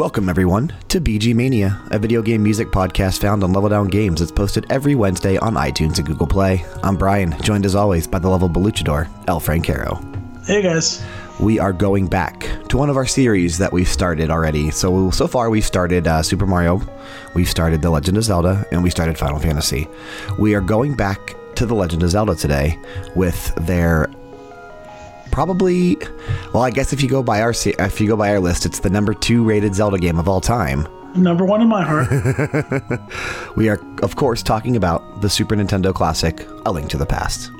Welcome, everyone, to BG Mania, a video game music podcast found on Level Down Games. It's posted every Wednesday on iTunes and Google Play. I'm Brian, joined as always by the level Beluchador, El Francaro. Hey guys. We are going back to one of our series that we've started already. So, so far, we've started uh, Super Mario, we've started The Legend of Zelda, and we started Final Fantasy. We are going back to The Legend of Zelda today with their probably well i guess if you go by our if you go by our list it's the number two rated zelda game of all time Number one in my heart. we are of course talking about the super nintendo classic a link to the past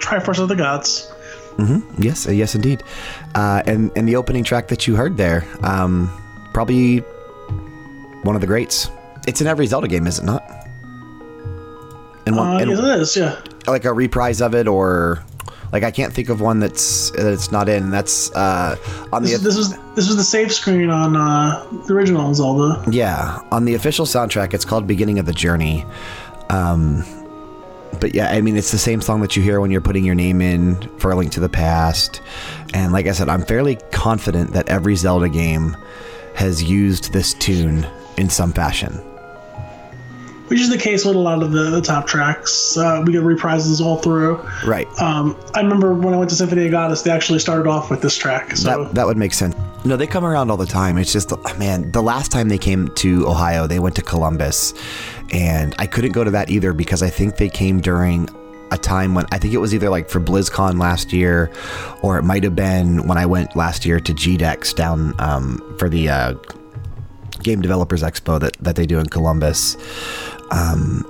Triforce of the Gods. yes uh, yes indeed uh, and and the opening track that you heard there um, probably one of the greats it's in every zelda game is it not and one Uh, and yes, it is. Yeah. like a reprise of it or like i can't think of one that's that it's not in that's uh on the This, this was this was the save screen on uh, the original Zelda. Yeah, on the official soundtrack, it's called "Beginning of the Journey." Um, but yeah, I mean, it's the same song that you hear when you're putting your name in for a link to the past. And like I said, I'm fairly confident that every Zelda game has used this tune in some fashion. Which is the case with a lot of the, the top tracks. Uh, we get reprises all through. Right. Um, I remember when I went to Symphony of Goddess, they actually started off with this track. So That, that would make sense. No, they come around all the time. It's just, man, the last time they came to Ohio, they went to Columbus. And I couldn't go to that either because I think they came during a time when I think it was either like for BlizzCon last year or it might have been when I went last year to GDEX down um, for the uh, Game Developers Expo that, that they do in Columbus. Um,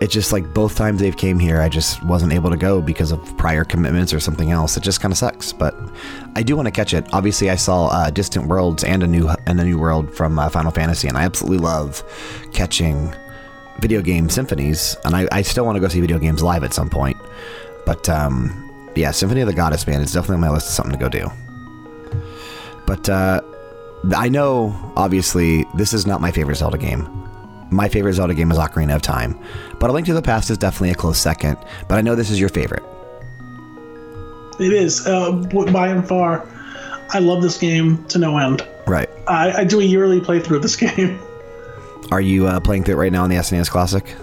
it's just like both times they've came here, I just wasn't able to go because of prior commitments or something else. It just kind of sucks, but I do want to catch it. Obviously, I saw uh, Distant Worlds and a new and a new world from uh, Final Fantasy, and I absolutely love catching video game symphonies. And I, I still want to go see video games live at some point. But um, yeah, Symphony of the Goddess, man, it's definitely on my list of something to go do. But uh, I know, obviously, this is not my favorite Zelda game. My favorite Zelda game is Ocarina of Time, but A Link to the Past is definitely a close second. But I know this is your favorite. it is uh, by and far. I love this game to no end. Right. I, I do a yearly playthrough of this game. Are you uh, playing through it right now on the SNES Classic?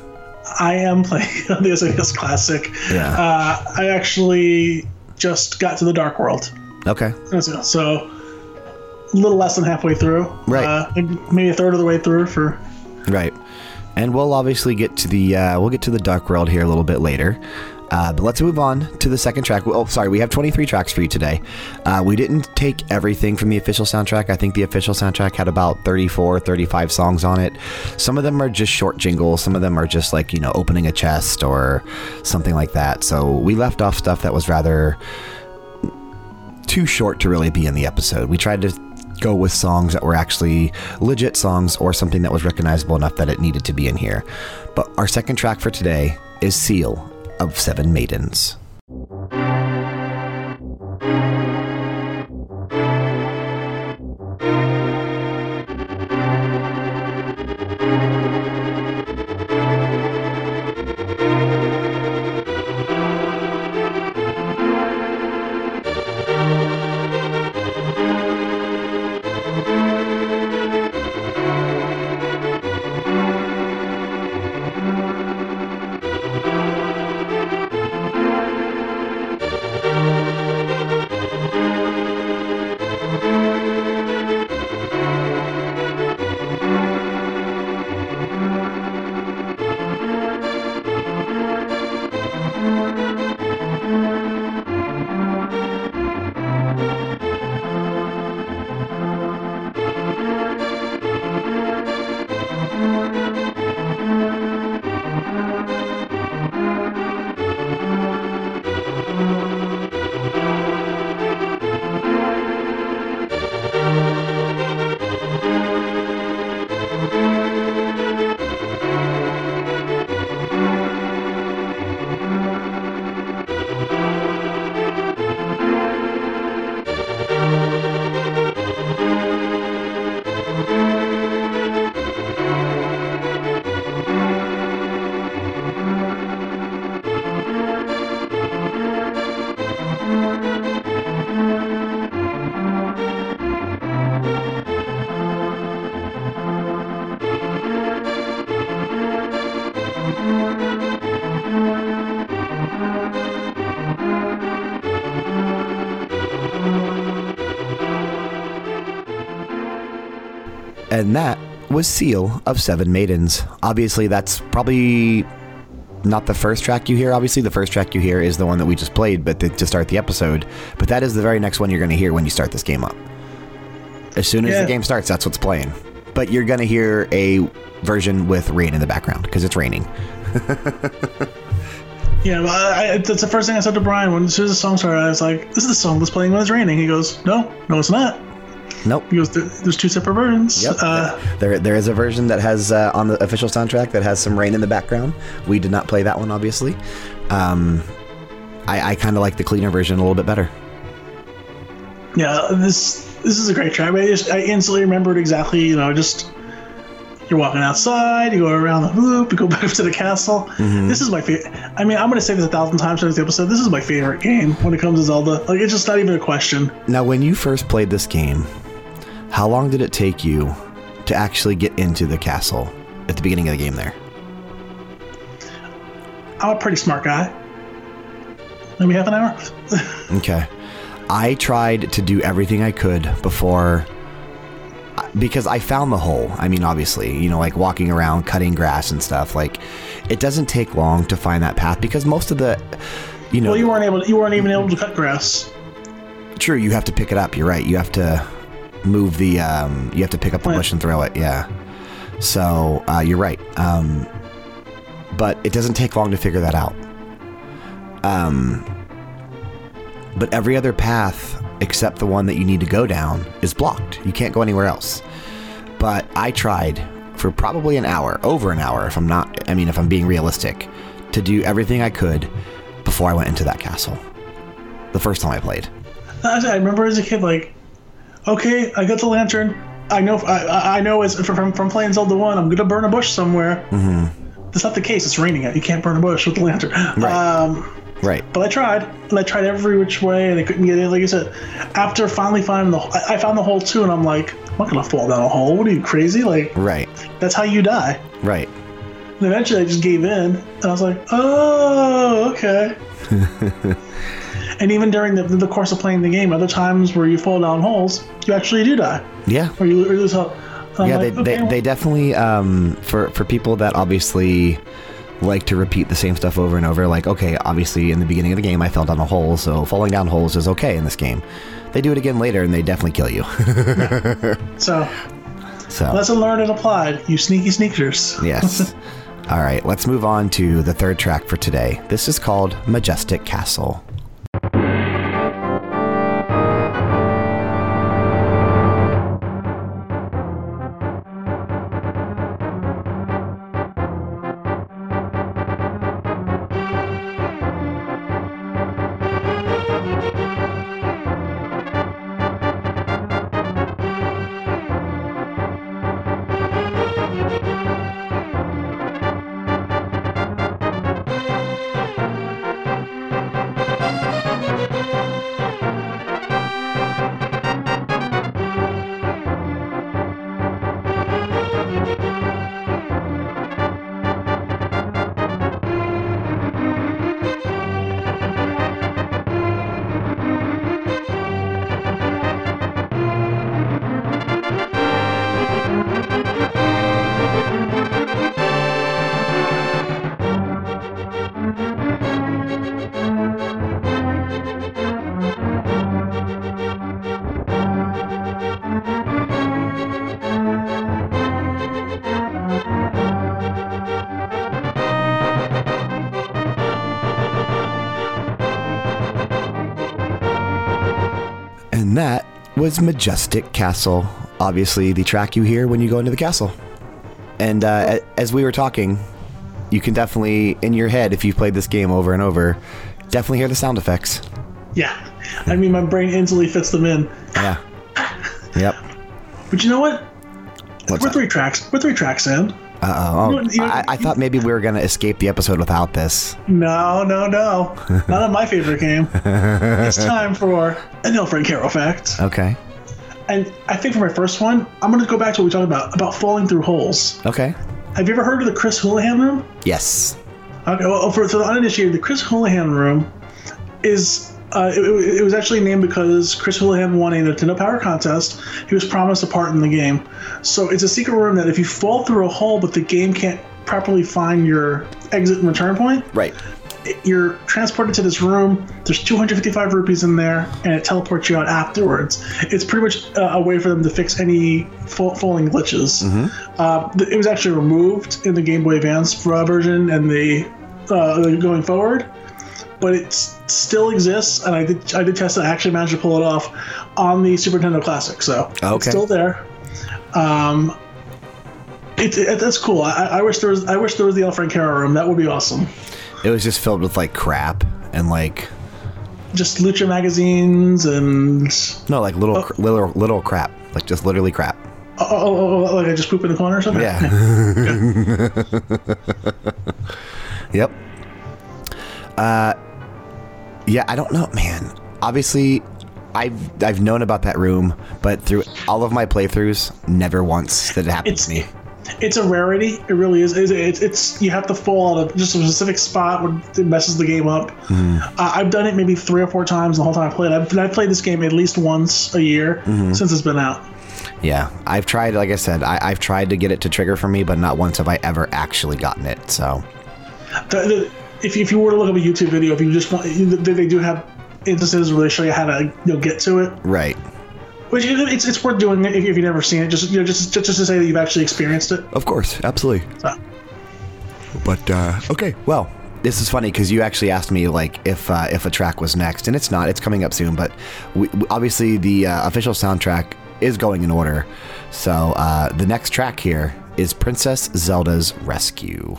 I am playing on the SNES Classic. Yeah. Uh, I actually just got to the Dark World. Okay. So, a little less than halfway through. Right. Uh, maybe a third of the way through for. Right. And we'll obviously get to the uh, we'll get to the Dark World here a little bit later. Uh, but let's move on to the second track. Oh, sorry, we have 23 tracks for you today. Uh, we didn't take everything from the official soundtrack. I think the official soundtrack had about 34, 35 songs on it. Some of them are just short jingles. Some of them are just like, you know, opening a chest or something like that. So we left off stuff that was rather too short to really be in the episode. We tried to go with songs that were actually legit songs or something that was recognizable enough that it needed to be in here. But our second track for today is Seal of Seven Maidens. And that was Seal of Seven Maidens. Obviously, that's probably not the first track you hear. Obviously, the first track you hear is the one that we just played, but to start the episode. But that is the very next one you're going to hear when you start this game up. As soon as Yeah. the game starts, that's what's playing. But you're going to hear a version with rain in the background because it's raining. Yeah, well, I, I, that's the first thing I said to Brian when as soon as the song started. I was like, "This is the song that's playing when it's raining." He goes, "No, no, it's not." Nope. "There- "There's two separate versions." Yep. Uh, there, there is a version that has uh, on the official soundtrack that has some rain in the background. We did not play that one, obviously. Um, I, I kind of like the cleaner version a little bit better. yeah, this this is a great track. I just I instantly remembered exactly. You know, just you're walking outside, you go around the loop, you go back to the castle. Mm-hmm. This is my favorite. I mean, I'm gonna say this a thousand times during the episode. This is my favorite game when it comes to Zelda. Like, it's just not even a question. Now, when you first played this game, how long did it take you to actually get into the castle at the beginning of the game there? I'm a pretty smart guy. Maybe half an hour. Okay. I tried to do everything I could before because I found the hole. I mean, obviously, you know, like walking around, cutting grass and stuff. Like, it doesn't take long to find that path because most of the, you know, Well, you weren't able. To, you weren't even able to cut grass. true, you have to pick it up. You're right. You have to move the, um, you have to pick up the bush and throw it. Yeah. So, uh, you're right. Um, but it doesn't take long to figure that out. Um, but every other path except the one that you need to go down is blocked. You can't go anywhere else. But I tried for probably an hour, over an hour, if I'm not, I mean, if I'm being realistic, to do everything I could before I went into that castle. The first time I played. I, I remember as a kid, like, okay, I got the lantern. I know. I, I- know. As from from playing Zelda One, I'm gonna burn a bush somewhere. Mm-hmm. That's not the case. It's raining out. You can't burn a bush with the lantern. Right. Um, Right. but I tried, and I tried every which way, and I couldn't get in. Like I said, after finally finding the, I, I found the hole too, and I'm like, I'm not gonna fall down a hole. What are you crazy? Like Right. that's how you die. Right. And eventually, I just gave in, and I was like, oh, okay. and even during the, the course of playing the game, other times where you fall down holes, you actually do die, Yeah. or you, or you lose health. I'm yeah, like, they, okay, they, well- they definitely um, for for people that obviously like to repeat the same stuff over and over. Like, okay, obviously in the beginning of the game, I fell down a hole, so falling down holes is okay in this game. They do it again later, and they definitely kill you. so so lesson learned and applied. You sneaky sneakers. yes. All right, let's move on to the third track for today. This is called Majestic Castle. Was Majestic Castle. Obviously, the track you hear when you go into the castle. And uh, as we were talking, you can definitely, in your head, if you've played this game over and over, definitely hear the sound effects. Yeah. I mean, my brain instantly fits them in. Yeah. Yep. But you know what? What's We're that? three tracks. We're three tracks in. Uh-oh. You know- you know- I, I thought maybe we were going to escape the episode without this. No, no, no. Not on my favorite game. it's time for an Frank Hero fact. Okay. And I think for my first one, I'm going to go back to what we talked about about falling through holes. Okay. Have you ever heard of the Chris Houlihan room? Yes. Okay, well, for, for the uninitiated, the Chris Houlihan room is Uh, it, it was actually named because Chris Houlihan won a Nintendo Power Contest. He was promised a part in the game. So it's a secret room that if you fall through a hole but the game can't properly find your exit and return point, Right. you're transported to this room. There's 255 rupees in there, and it teleports you out afterwards. It's pretty much uh, a way for them to fix any fa- falling glitches. Uh, it was actually removed in the Game Boy Advance uh, version and the uh, going forward, but it still exists. And I did I did test it. I actually managed to pull it off on the Super Nintendo Classic, so it's still there. Um, it, it, that's cool. I, I wish there was. I wish there was the El Francaro room. That would be awesome. It was just filled with like crap and like just lucha magazines and no, like little cr- little little crap, like just literally crap. oh, oh, oh, oh, like I just poop in the corner or something. Yeah. yep. Uh, yeah, I don't know, man. Obviously, I've I've known about that room, but through all of my playthroughs, never once did it happen It's to me. it's a rarity. It really is. It's, it's, it's you have to fall out of just a specific spot where it messes the game up. Mm-hmm. Uh, I've done it maybe three or four times the whole time I played. I've, I've played this game at least once a year Mm-hmm. since it's been out. Yeah, I've tried. Like I said, I, I've tried to get it to trigger for me, but not once have I ever actually gotten it. So The, the, if, if you were to look up a YouTube video, if you just want, they, do have instances where they show you how to you know, get to it. right, Which it's, it's worth doing if, if you've never seen it. Just you know, just, just just to say that you've actually experienced it. of course, absolutely. So, But uh, okay, well, this is funny because you actually asked me like if uh, if a track was next, and it's not. It's coming up soon, but we- obviously the uh, official soundtrack is going in order. So uh, the next track here is Princess Zelda's Rescue.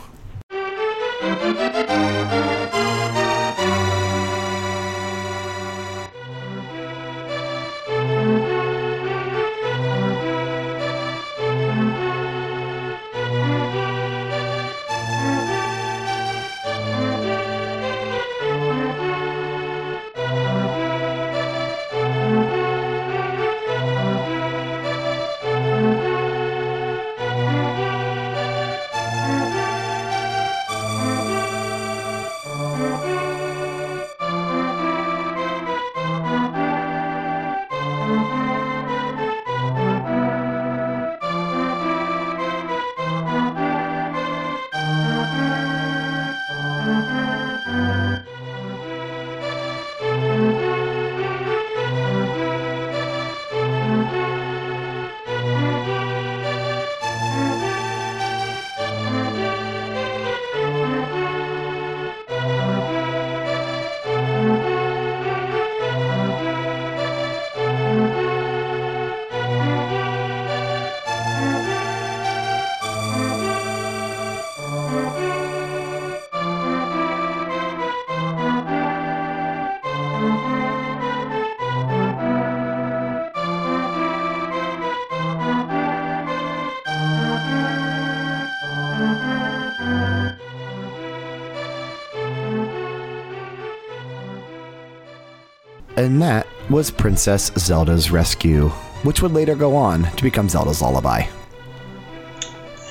And that was Princess Zelda's Rescue, which would later go on to become Zelda's Lullaby.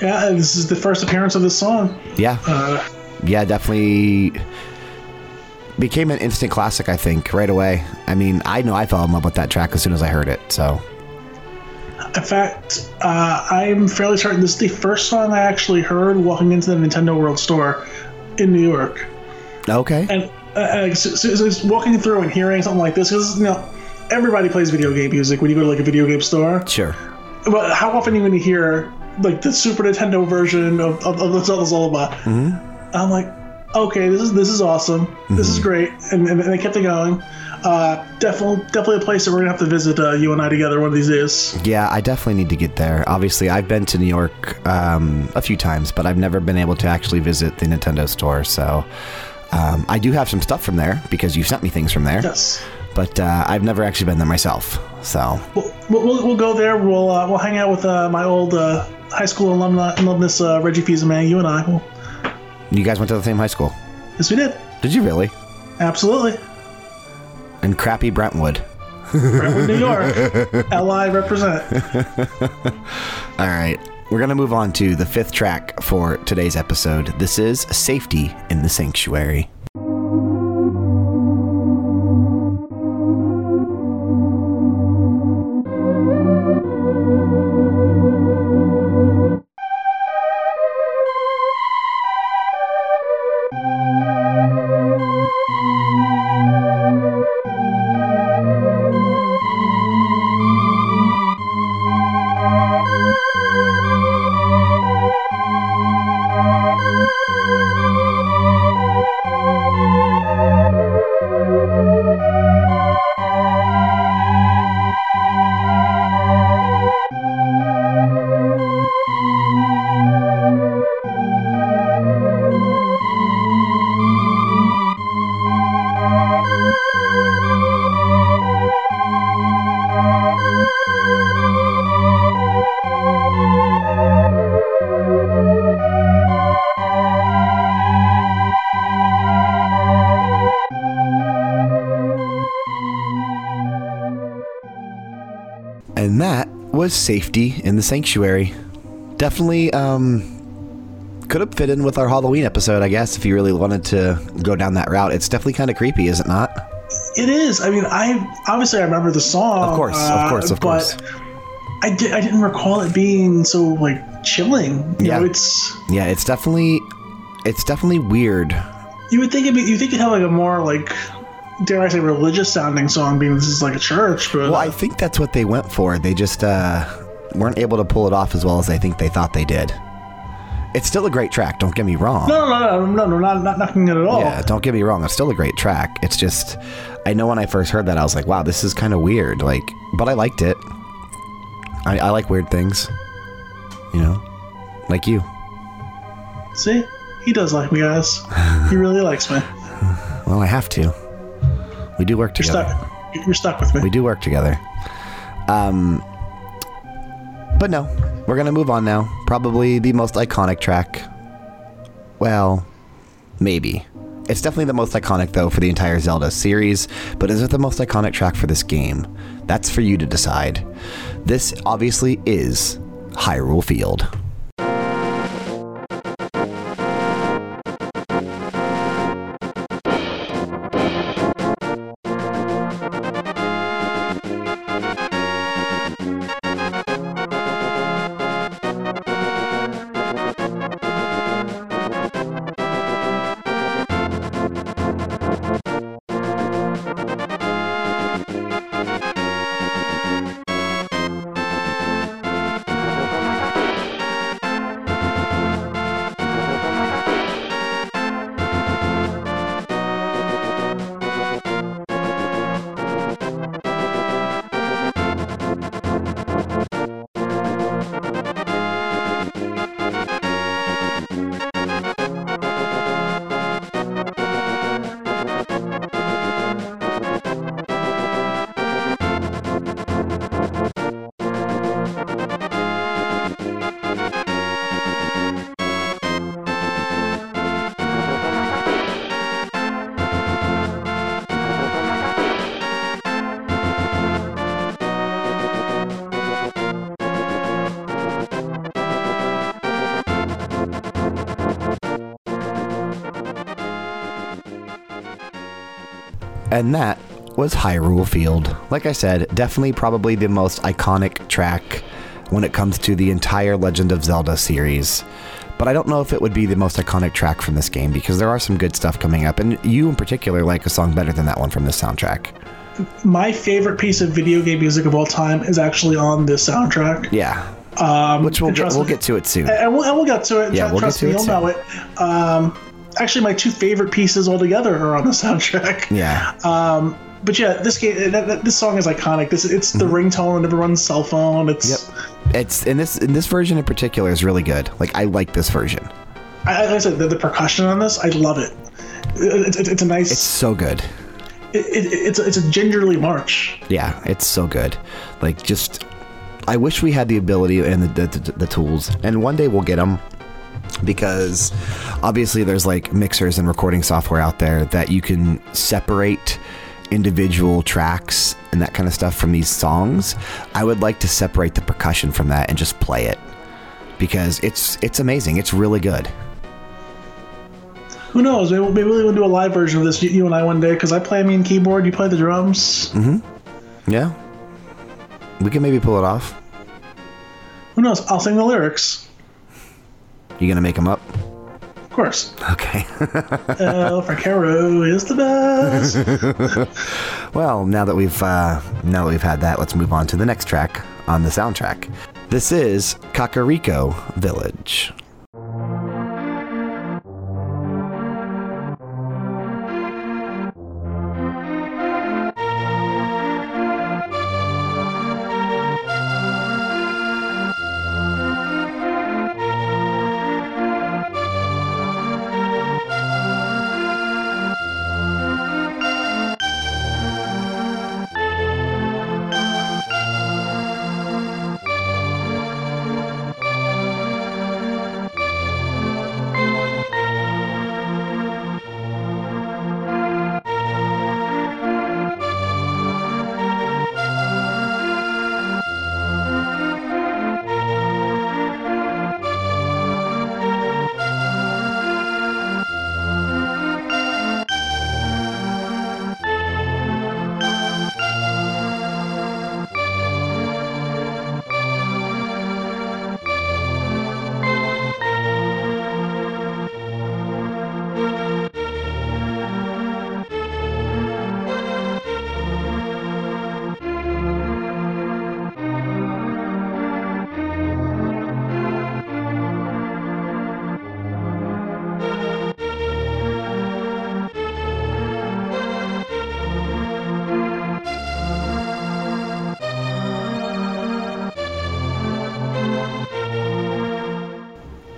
yeah, this is the first appearance of this song. Yeah, Uh, yeah, definitely became an instant classic, I think, right away. I mean, I know I fell in love with that track as soon as I heard it, so. In fact, uh, I'm fairly certain this is the first song I actually heard walking into the Nintendo World Store in New York. Okay. And uh, uh, so, so, so walking through and hearing something like this, because, you know, everybody plays video game music when you go to like a video game store. Sure. But how often are you going to hear like the Super Nintendo version of, of, of the Zelda's Lullaby? Mm-hmm. I'm like, okay, this is this is awesome. This is great, and, and, and they kept it going. Uh, definitely, definitely a place that we're gonna have to visit. Uh, you and I together one of these days. Yeah, I definitely need to get there. Obviously, I've been to New York um, a few times, but I've never been able to actually visit the Nintendo store. So um, I do have some stuff from there because you sent me things from there, Yes. but uh, I've never actually been there myself. So We'll, we'll, we'll go there. We'll uh, we'll hang out with uh, my old uh, high school alumni, alumnus uh, Reggie Fils-Aimé. You and I. Well, you guys went to the same high school? yes, we did. Did you really? Absolutely. In crappy Brentwood. Brentwood, New York. LI represent. All right. We're going to move on to the fifth track for today's episode. This is Safety in the Sanctuary. Was Safety in the Sanctuary. Definitely um, could have fit in with our Halloween episode, I guess, if you really wanted to go down that route. It's definitely kind of creepy, is it not? It is. I mean, I obviously I remember the song. Of course, of course, of uh, but course. I did. I didn't recall it being so like chilling. You Yeah. know, it's. Yeah, it's definitely it's definitely weird. You would think it'd be. You think it'd have like a more like, dare I say, religious sounding song, being this is like a church. But Well, I think that's what they went for. They just uh, weren't able to pull it off as well as I think they thought they did. It's still a great track. Don't get me wrong. no, no, no, no, no, not not knocking it at all. Yeah, don't get me wrong. It's still a great track. It's just, I know when I first heard that, I was like, wow, this is kind of weird. Like, but I liked it. I, I like weird things. You know, like you. See, he does like me, guys. he really likes me. Well, I have to. We do work together. You're stuck. You're stuck with me. We do work together. Um, but no, we're gonna move on now. Probably the most iconic track. Well, maybe. It's definitely the most iconic though for the entire Zelda series, but is it the most iconic track for this game? That's for you to decide. This obviously is Hyrule Field. And that was Hyrule Field. Like I said, definitely probably the most iconic track when it comes to the entire Legend of Zelda series. But I don't know if it would be the most iconic track from this game because there are some good stuff coming up. And you, in particular, like a song better than that one from this soundtrack. My favorite piece of video game music of all time is actually on this soundtrack. Yeah. Um, Which we'll get, we'll me- get to it soon. and we'll, and we'll get to it. Yeah, Tr- we'll get trust to me, it you'll know it. Um, actually, my two favorite pieces altogether are on the soundtrack. Yeah. Um, but yeah, this game, this song is iconic. This it's the ringtone on everyone's cell phone. It's Mm-hmm. Yep. It's in this in this version in particular is really good. Like I like this version. I, like I said, the, the percussion on this, I love it. It's, it's, it's a nice. It's so good. it, it, it's a- it's a gingerly march. Yeah, it's so good. Like just I wish we had the ability and the the, the tools. And one day we'll get them because obviously there's like mixers and recording software out there that you can separate individual tracks and that kind of stuff from these songs. I would like to separate the percussion from that and just play it because it's it's amazing. It's really good. Who knows? Maybe, maybe we'll do a live version of this. You, you and I one day, because I play me and keyboard. You play the drums. Mm -hmm. Yeah. We can maybe pull it off. Who knows? I'll sing the lyrics, You gonna make them up? of course. Okay. El Francaro is the best. Well, now that we've uh, now that we've had that, let's move on to the next track on the soundtrack. This is Kakariko Village.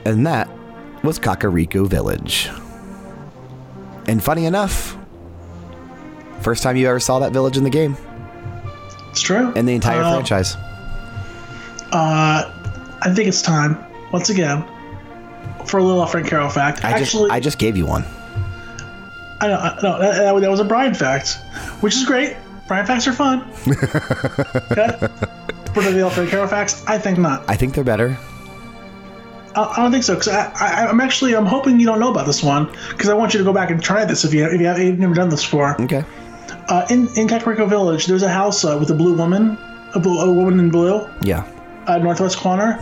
And that was Kakariko Village. And funny enough, first time you ever saw that village in the game, It's true. in the entire Uh, franchise. Uh, I think it's time once again for a little Francaro fact. I Actually, just I just gave you one. I know, I know that, that- was a Brian fact, which is great. Brian facts are fun. okay. For the little Francaro facts, I think not. I think they're better. I, I don't think so because I, I, I'm actually I'm hoping you don't know about this one because I want you to go back and try this if you if you have you've never done this before. Okay. Uh, in in Kakariko Village, there's a house uh, with a blue woman, a, blue, a woman in blue, Yeah. uh, northwest corner.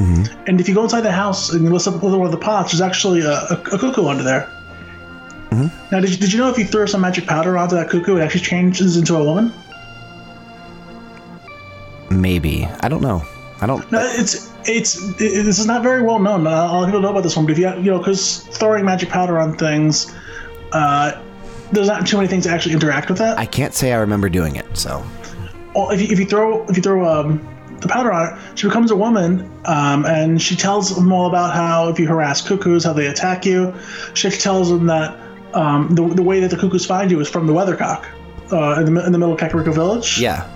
And if you go inside the house and you listen to one of the pots, there's actually a, a, a cuckoo under there. Hmm. Now, did you, did you know if you throw some magic powder onto that cuckoo, it actually changes into a woman? Maybe. I don't know. I don't. No, it's it's it, this is not very well known. Not a lot of people know about this one, but if you you know, because throwing magic powder on things, uh, there's not too many things that actually interact with that. I can't say I remember doing it. So. well, if you, if you throw if you throw um, the powder on her, she becomes a woman, um, and she tells them all about how if you harass cuckoos, how they attack you. She tells them that um, the, the way that the cuckoos find you is from the weathercock uh, in, the, in the middle of Kakariko Village. Yeah.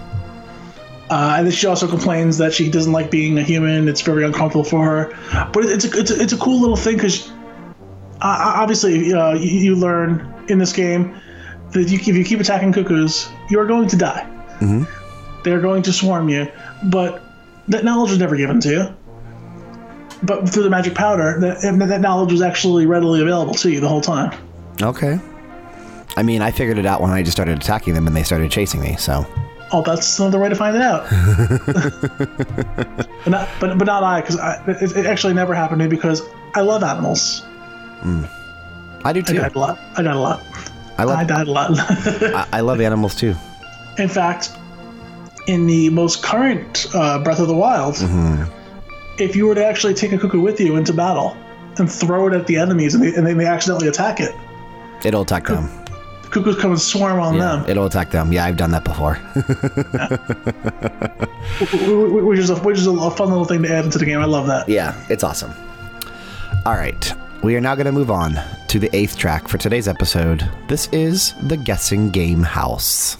Uh, and then she also complains that she doesn't like being a human. It's very uncomfortable for her. But it's a, it's a, it's a cool little thing because uh, obviously uh, you, you learn in this game that you, if you keep attacking cuckoos, you are going to die. They are going to swarm you. But that knowledge was never given to you. But through the magic powder, that, and that knowledge was actually readily available to you the whole time. Okay. I mean, I figured it out when I just started attacking them and they started chasing me. So. Oh, that's another way to find it out. but not, but, but not I, because it, it actually never happened to me because I love animals. I do too. I died a lot. I died a lot. I love. I died a lot. I, I love animals too. In fact, in the most current uh, Breath of the Wild, if you were to actually take a cuckoo with you into battle and throw it at the enemies and they, and then they accidentally attack it, It'll attack them. Cuckoos come and swarm on Yeah, them, it'll attack them. Yeah, I've done that before. wh- which is a, which is a fun little thing to add into the game. I love that. yeah, it's awesome. All right, we are now going to move on to the eighth track for today's episode. This is the guessing game house.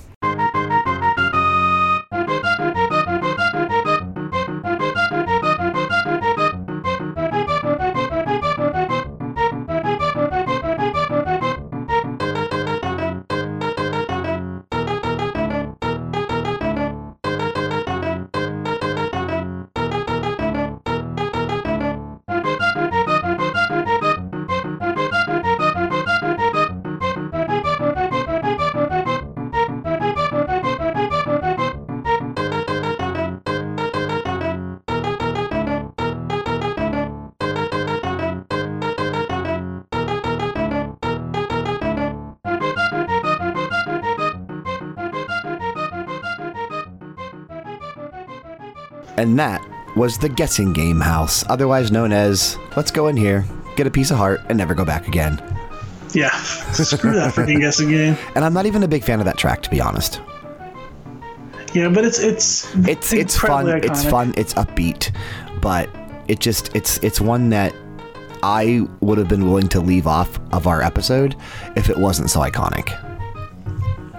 Was the guessing game house, otherwise known as let's go in here, get a piece of heart, and never go back again. Yeah. Screw that freaking guessing game. And I'm not even a big fan of that track, to be honest. Yeah, but it's it's It's it's fun. incredibly It's fun. It's upbeat, but it just it's it's one that I would have been willing to leave off of our episode if it wasn't so iconic.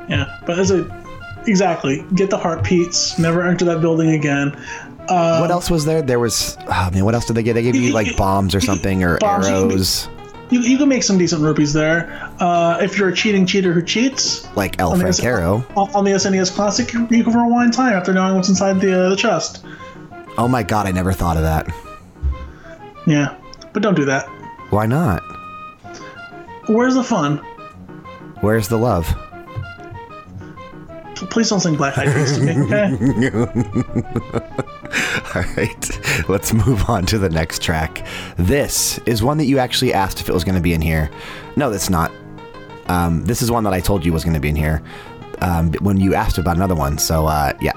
Yeah, but as a exactly get the heartbeats. Never enter that building again. Uh, what else was there? There was oh man, what else did they get? They gave you like bombs or something or Bombs, you can- arrows, You, you can make some decent rupees there. Uh, if you're a cheating cheater who cheats like El Francaro. on on the SNES Classic, you you can rewind time after knowing what's inside the uh, the chest. Oh my god, I never thought of that. Yeah, but don't do that. Why not? Where's the fun? Where's the love? Please don't sing Black Eyed Peas to me, okay? All right, let's move on to the next track. This is one that you actually asked if it was going to be in here. No, that's not. Um, this is one that I told you was going to be in here um, when you asked about another one. So, uh, yeah.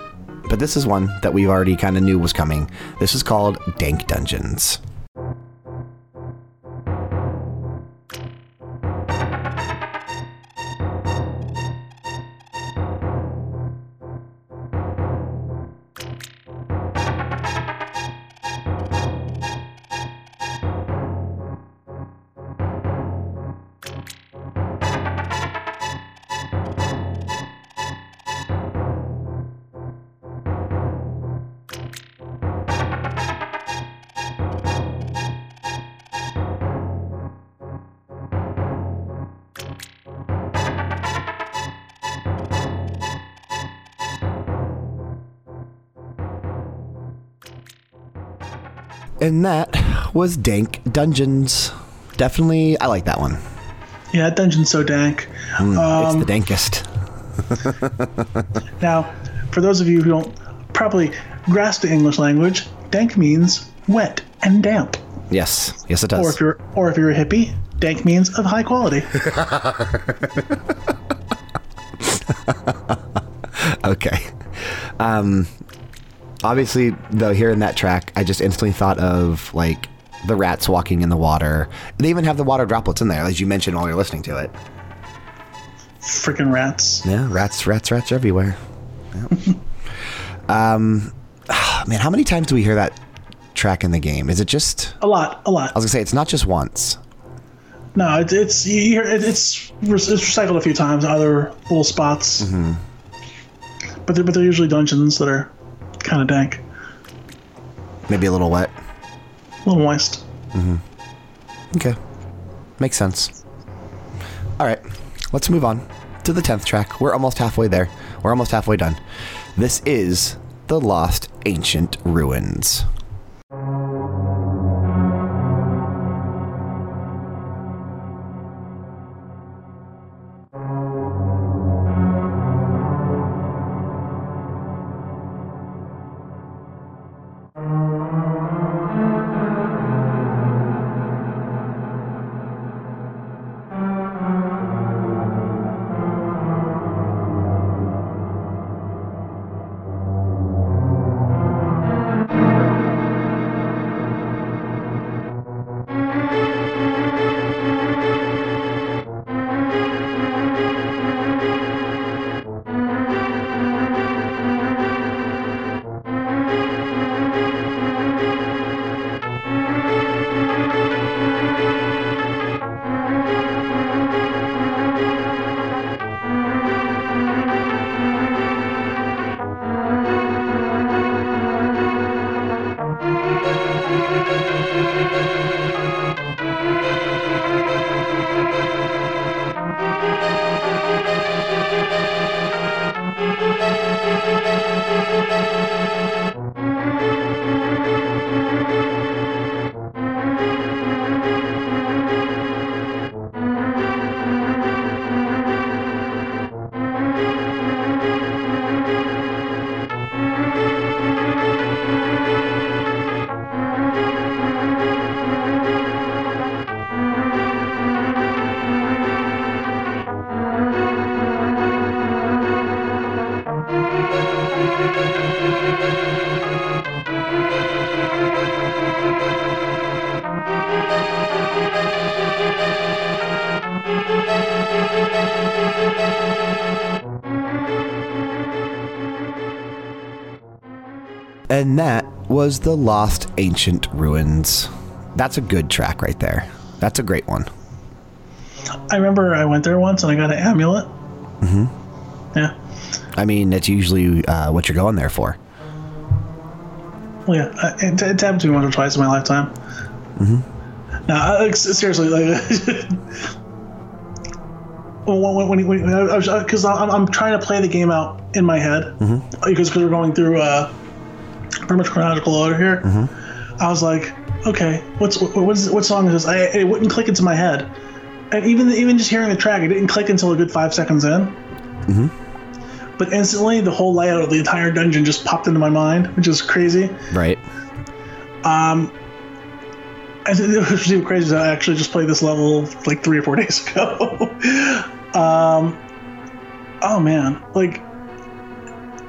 But this is one that we already kind of knew was coming. This is called Dank Dungeons. Was Dank Dungeons. Definitely, I like that one. Yeah, that dungeon's so dank. it's the dankest. Now, for those of you who don't probably grasp the English language, dank means wet and damp. Yes, yes, it does. Or if you're or if you're a hippie, dank means of high quality. Okay. Um, obviously, though, hearing that track, I just instantly thought of like the rats walking in the water. They even have the water droplets in there, as you mentioned while you're listening to it. Freaking rats. Yeah, rats, rats, rats everywhere. Yeah. um, man, how many times do we hear that track in the game? Is it just? A lot, a lot. I was gonna say it's not just once. No, it's it's you hear it, it's it's recycled a few times in other little spots. Mm-hmm. But they're, but they're usually dungeons that are kind of dank, Maybe a little wet. A little moist. Mm-hmm. Okay, makes sense. All right, let's move on to the tenth track. We're almost halfway there. We're almost halfway done. This is the Lost Ancient Ruins. Was the Lost Ancient Ruins. That's a good track right there. That's a great one. I remember I went there once and I got an amulet. Mm-hmm. Yeah. I mean, that's usually uh, what you're going there for. Well, yeah. It, it's happened to me once or twice in my lifetime. Mm-hmm. No, I- like, seriously, like. When, when, when, when, I was, because I'm, I'm trying to play the game out in my head, because because we're going through uh, pretty much chronological order here. I was like, okay, what's what, what's what song is this? I, it wouldn't click into my head, and even even just hearing the track, it didn't click until a good five seconds in. But instantly, the whole layout of the entire dungeon just popped into my mind, which is crazy. Right. Um, I think it was even crazy. that I actually just played this level like three or four days ago. um, oh man, like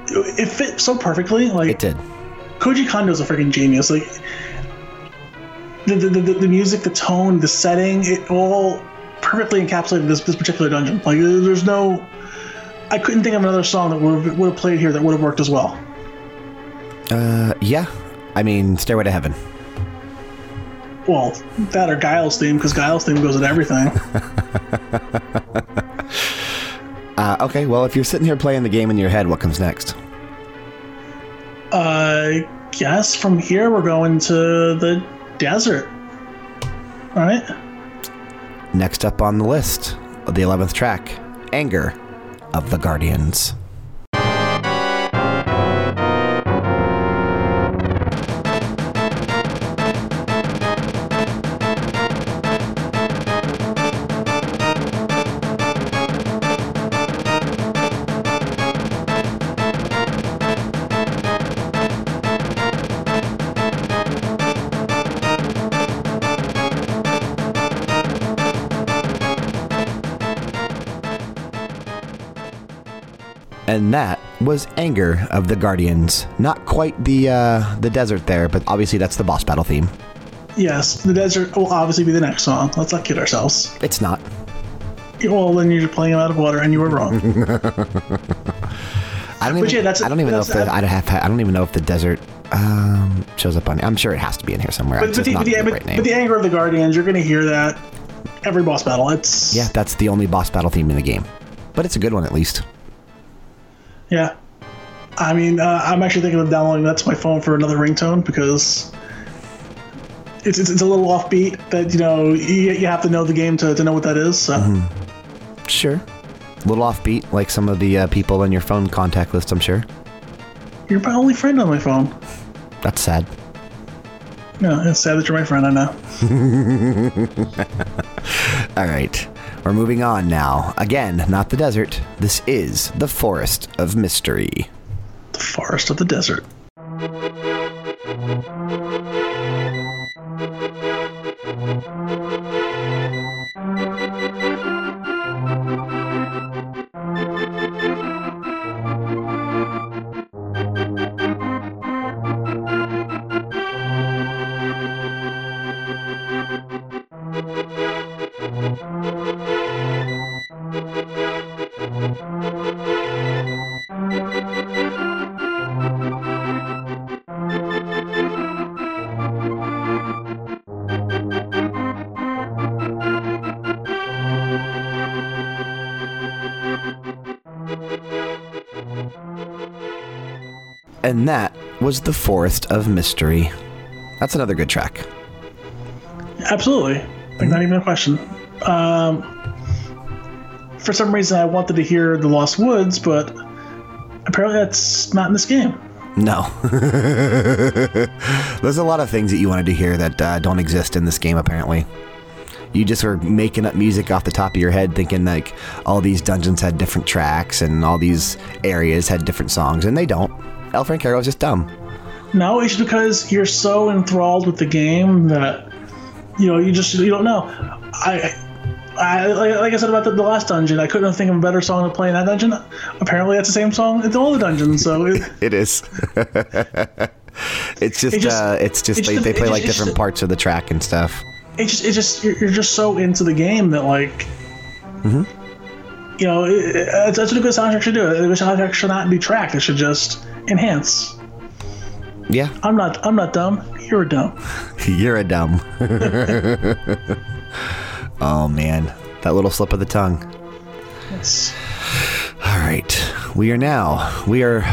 it fit so perfectly. Like It did. Koji Kondo's a freaking genius. Like the the, the, the music, the tone, the setting, it all perfectly encapsulated this this particular dungeon. Like there's no, I couldn't think of another song that would have, would have played here that would have worked as well. Uh, yeah. I mean, Stairway to Heaven. Well, that or Guile's theme because Guile's theme goes with everything. Uh, okay, well, if you're sitting here playing the game in your head, what comes next? I guess from here we're going to the desert. All right. Next up on the list, the 11th track Anger of the Guardians. And that was Anger of the Guardians. Not quite the uh, the desert there, but obviously that's the boss battle theme. Yes, the desert will obviously be the next song. Let's not kid ourselves. It's not. Well, then you're playing out of water, and you were wrong. I don't even. yeah, that's- I don't even know if the, I'd have. I don't even know if the desert um, shows up on. I'm sure it has to be in here somewhere. but, but, the, but, the, but, right but the anger of the guardians, you're going to hear that every boss battle. It's yeah, that's the only boss battle theme in the game, but it's a good one at least. Yeah. I mean, uh, I'm actually thinking of downloading that to my phone for another ringtone because it's it's, it's a little offbeat. That you know you, you have to know the game to, to know what that is. So Mm-hmm. Sure. A little offbeat, like some of the uh, people on your phone contact list. I'm sure. you're my only friend on my phone. That's sad. No, it's sad that you're my friend. I know. All right. We're moving on now. Again, not the desert. This is the Forest of Mystery. The forest of the desert. Was the Forest of Mystery. That's another good track. Absolutely. Like, not even a question. Um, for some reason, I wanted to hear The Lost Woods, but apparently that's not in this game. No. There's a lot of things that you wanted to hear that uh, don't exist in this game, apparently. You just were making up music off the top of your head, thinking like all these dungeons had different tracks and all these areas had different songs, and they don't. El Francaro is just dumb. No, it's because you're so enthralled with the game that you know you just you don't know. I, I like, like I said about the, the last dungeon, I couldn't think of a better song to play in that dungeon. Apparently, that's the same song in all the dungeons. So it, It is. it's just, It just- uh, it's just they, just- they it play just- like it's different just- parts of the track and stuff. it just it just you're, you're just so into the game that like. You know, it, it, that's that's what a good soundtrack should do. A good soundtrack should not be tracked; it should just enhance. Yeah, I'm not. I'm not dumb. You're dumb. you're a dumb. oh man, that little slip of the tongue. It's, All right, we are now we are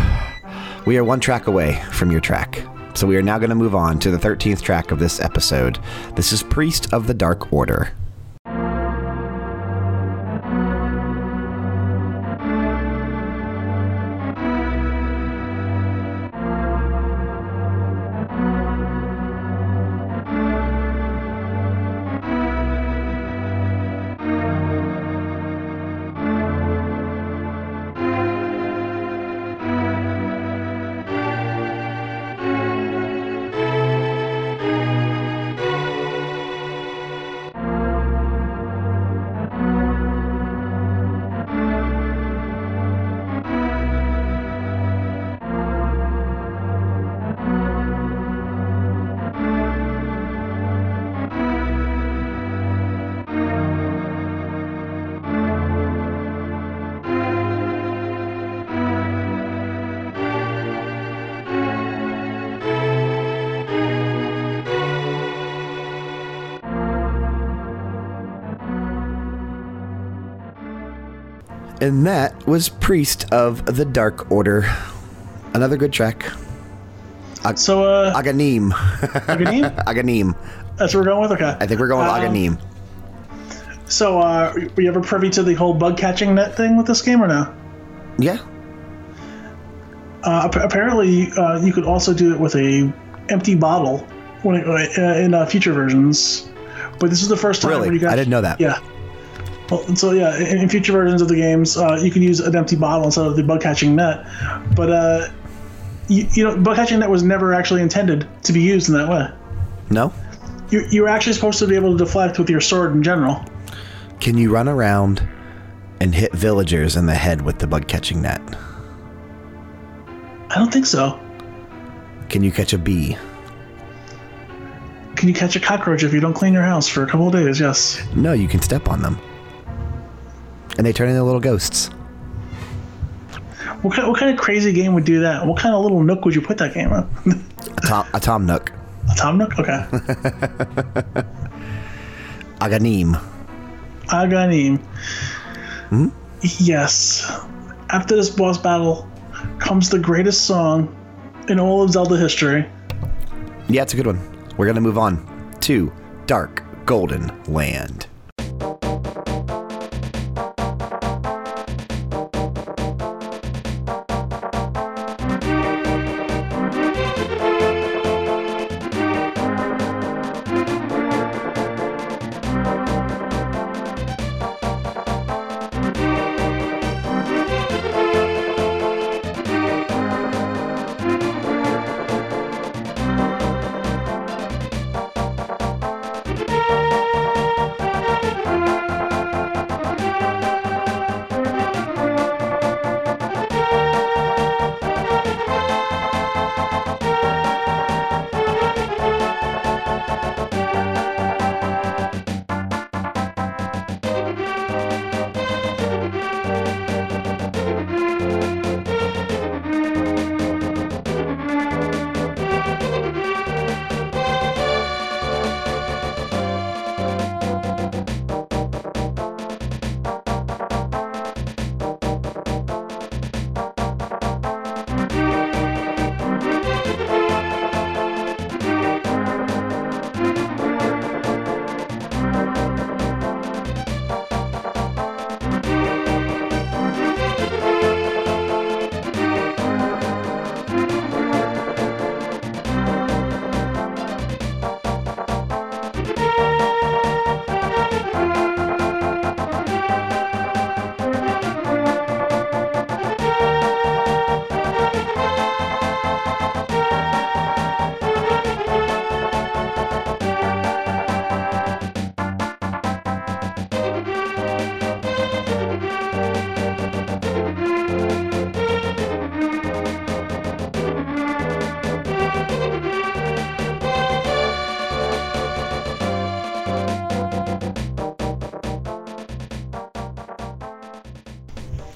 we are one track away from your track. So we are now going to move on to the 13th track of this episode. This is Priest of the Dark Order. And that was Priest of the Dark Order. Another good track. so, uh, Agahnim. Agahnim? Agahnim. that's what we're going with. Okay. I think we're going with Um, Agahnim. So, uh, were you ever privy to the whole bug catching net thing with this game or no? Yeah. Uh, apparently, uh, you could also do it with a empty bottle when it, uh, in uh, future versions. But this is the first time Really? where you got. I didn't know that. Yeah. Well, so yeah, in, in future versions of the games, uh, you can use an empty bottle instead of the bug catching net. But uh, you, you know, bug catching net was never actually intended to be used in that way. No? You you were actually supposed to be able to deflect with your sword in general. Can you run around and hit villagers in the head with the bug catching net? I don't think so. Can you catch a bee? Can you catch a cockroach if you don't clean your house for a couple of days? Yes. No, you can step on them. And they turn into little ghosts. What kind, what kind of crazy game would do that? What kind of little nook would you put that game in? A Tom, a Tom Nook. a Tom Nook? Okay. Agahnim. Agahnim. Hmm? Yes. After this boss battle comes the greatest song in all of Zelda history. Yeah, it's a good one. We're going to move on to Dark Golden Land.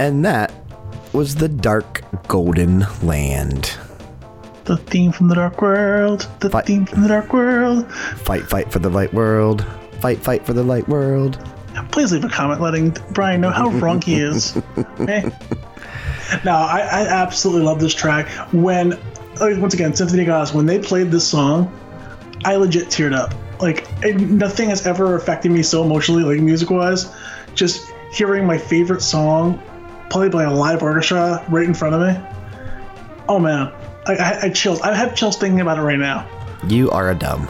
And that was the Dark Golden Land. The theme from the Dark World. The Fight. theme from the Dark World. Fight, fight for the light world. Fight, fight for the light world. Please leave a comment letting Brian know how wrong he is. Okay? No, I, I absolutely love this track. When, once again, Symphony Gods, when they played this song, I legit teared up. Like, it, nothing has ever affected me so emotionally, like music wise. Just hearing my favorite song played by a live orchestra right in front of me. Oh man, I, I, I chills. I have chills thinking about it right now. You are a dumb.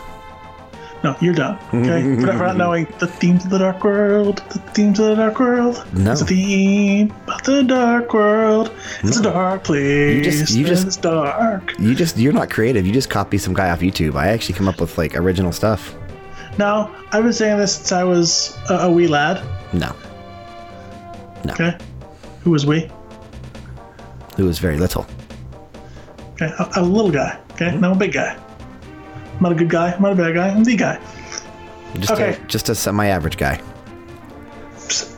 No, you're done. Okay, for, not, for not knowing the themes of the dark world. The themes of the dark world. No. It's a theme of the dark world. It's a dark place. just- you just- It's dark. You just, you're not creative. You just copy some guy off YouTube. I actually come up with like original stuff. No, I've been saying this since I was a, a wee lad. No. No. Okay, who was we? It was very little. Okay, a, a little guy. Okay, now I'm a big guy. I'm not a good guy. I'm not a bad guy. I'm the guy. Just Okay. a, just a semi-average guy.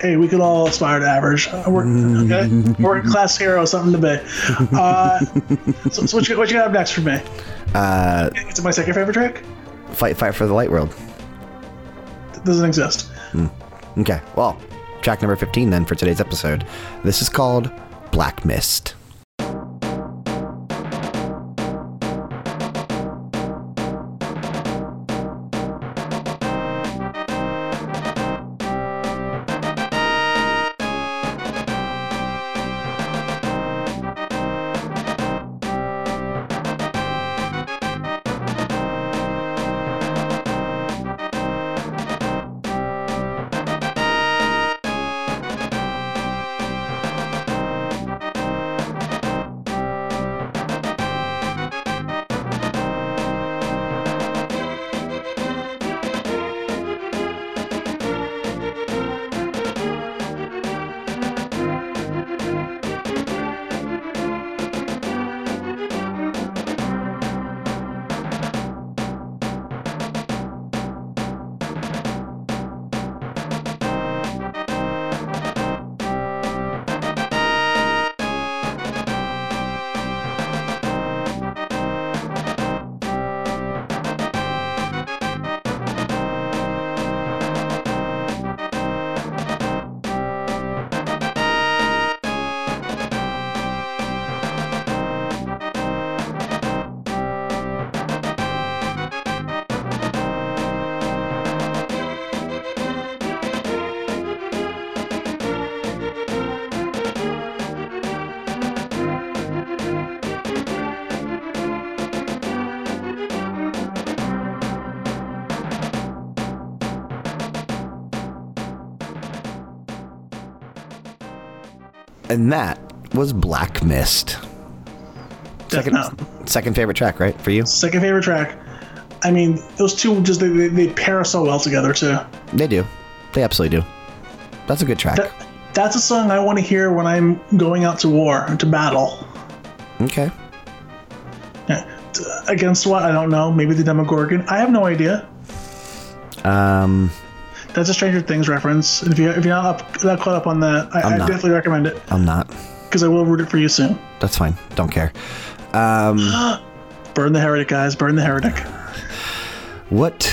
Hey, we could all aspire to average. Uh, work, okay, working class hero, something to be. Uh, so, so what you what you got up next for me? Uh, It's my second favorite track. fight, fight for the light world. It doesn't exist. Okay. Well, track number 15 then for today's episode. This is called Black Mist. And that was Black Mist. Second, second favorite track, right? For you? Second favorite track. I mean, those two just they, they, they pair so well together too. They do. They absolutely do. That's a good track. That, that's a song I want to hear when I'm going out to war to battle. okay. Yeah. Against what? I don't know. Maybe the Demogorgon. I have no idea. Um, That's a Stranger Things reference. And if you if you're not up, not caught up on that, I, I definitely recommend it I'm not. because I will root it for you soon. That's fine. Don't care. Um, Burn the heretic, guys. Burn the heretic. what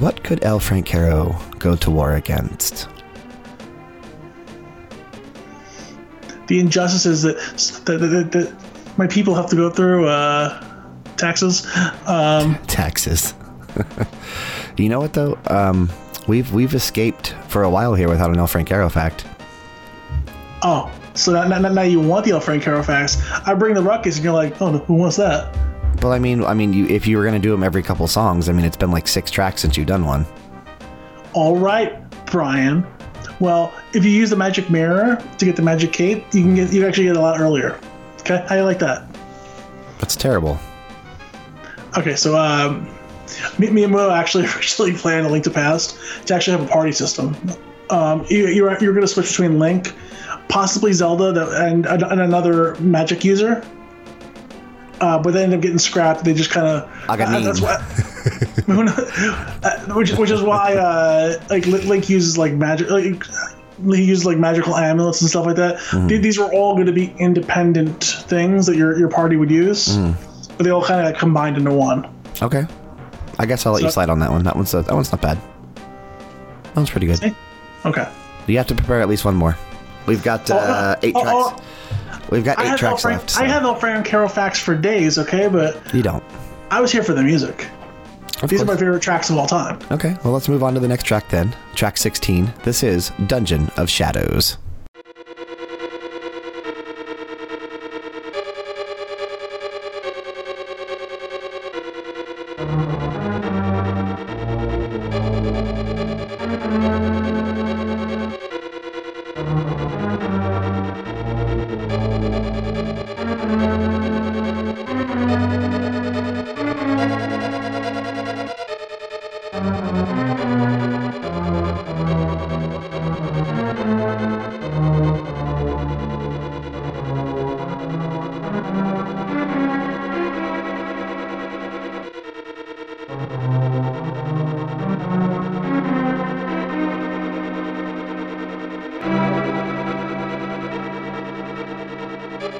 what could El Francaro go to war against? The injustices that that, that, that my people have to go through. Uh, taxes. Um, Taxes. you know what though? Um, we've we've escaped for a while here without an El Francaro fact. oh, so now, now, now you want the El Francaro facts. I bring the ruckus, and you're like, oh, who wants that? Well, I mean, I mean, you, if you were gonna do them every couple songs, I mean, it's been like six tracks since you've done one. All right, Brian. Well, if you use the magic mirror to get the magic cape, you can get you actually get it a lot earlier. Okay, how do you like that? That's terrible. Okay, so um, me, me and Mo actually originally planned a Link to Past to actually have a party system. Um, you, you're you're going to switch between Link, possibly Zelda, and, and another Magic user. Uh, but they end up getting scrapped. They just kind of Agahnim. that's why. uh, which, which is why uh, like Link uses like magic like he uses like magical amulets and stuff like that. Th- These were all going to be independent things that your your party would use, but they all kind of combined into one. Okay. I guess I'll let you slide on that one. That one's uh, that one's not bad. That one's pretty good. Okay. You have to prepare at least one more. We've got uh, no. eight Oh, tracks. We've got eight tracks Frank, left. so I have El Francaro facts for days, okay, but You don't. I was here for the music. Of These are my favorite tracks of all time. Okay, well, let's move on to the next track then. Track 16. This is Dungeon of Shadows. Thank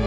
you.